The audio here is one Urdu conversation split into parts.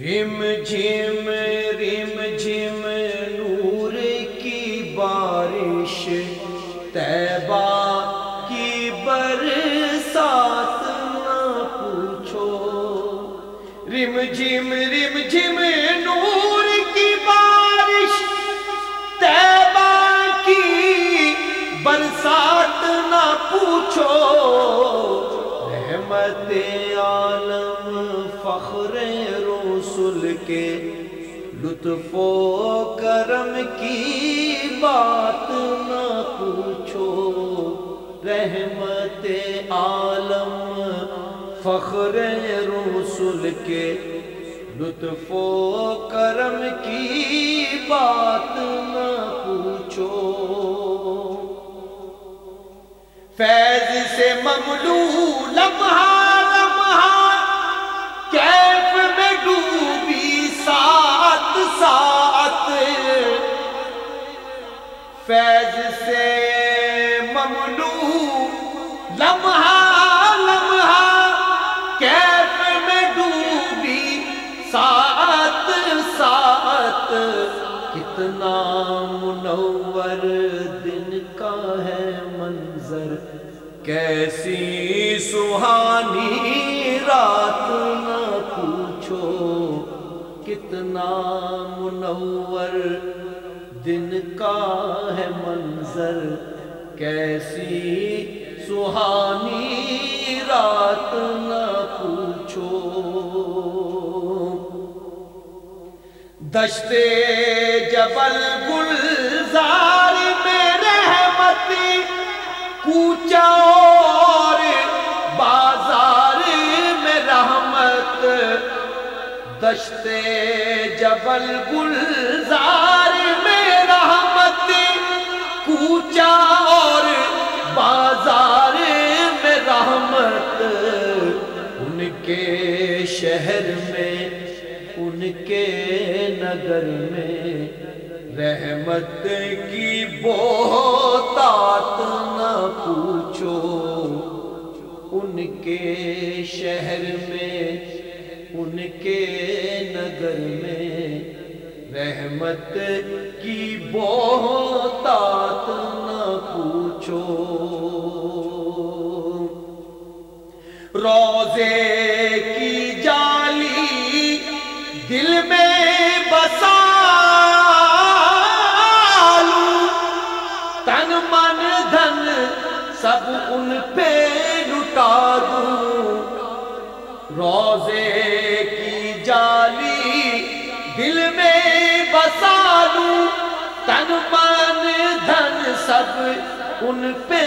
رم جھم رم جھم، نور کی بارش تیبہ کی برسات نہ پوچھو۔ رم جھم رم جھم، نور کی بارش تیبہ کی برسات نہ پوچھو۔ رحمت عالم، فخر رسول کے لطف و کرم کی بات نہ پوچھو، رحمت عالم، فخر رسول کے لطف و کرم کی بات نہ پوچھو۔ فیض سے مملو فیض سے مملو لمحہ لمحہ کیف میں ڈوبی سات سات کتنا منور دن کا ہے منظر، کیسی سہانی رات نہ پوچھو، کتنا منور دن کا ہے منظر، کیسی سہانی رات نہ پوچھو۔ دشتے جبل گلزار میں رحمتی کوچا اور بازار میں رحمت۔ دشتے جبل گلزار شہر میں، ان کے نگر میں۔ رحمت کی بہتات نہ پوچھو۔ ان کے شہر میں، ان کے نگر میں۔ رحمت کی بہتات نہ پوچھو۔ روزے سب ان پہ لٹا دوں۔ روزے کی جالی دل میں بسا لوں۔ تن من دھن سب ان پہ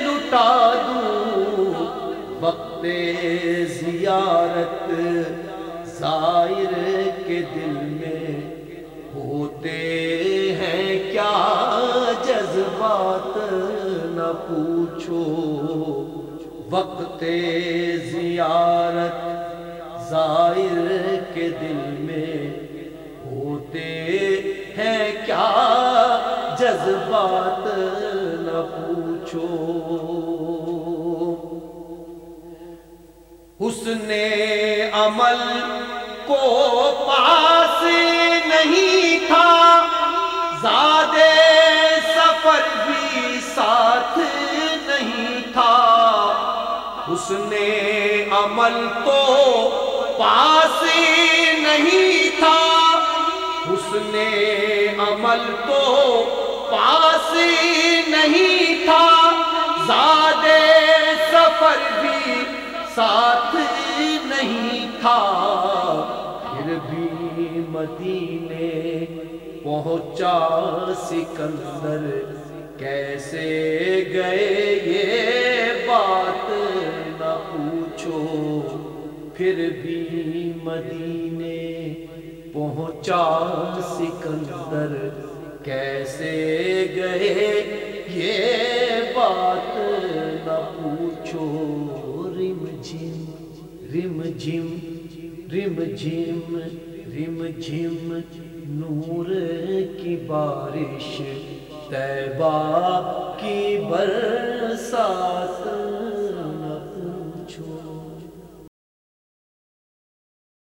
لٹا دوں۔ وقت زیارت زائر کے دل میں ہوتے پوچھو، وقت زیارت زائر کے دل میں ہوتے ہیں کیا؟ جذبات نہ پوچھو۔ حسن عمل کو پاس حسن عمل تو پاس نہیں تھا۔ حسن عمل تو پاس نہیں تھا۔ زیادہ سفر بھی ساتھ نہیں تھا۔ پھر بھی مدینے پہنچا سکندر۔ کیسے گئے؟ پھر بھی مدینے پہنچا سکندر۔ کیسے گئے یہ بات نہ پوچھو۔ رم جھم رم جھم رم جھم رم جھم۔ نور کی بارش تیبہ کی برسات۔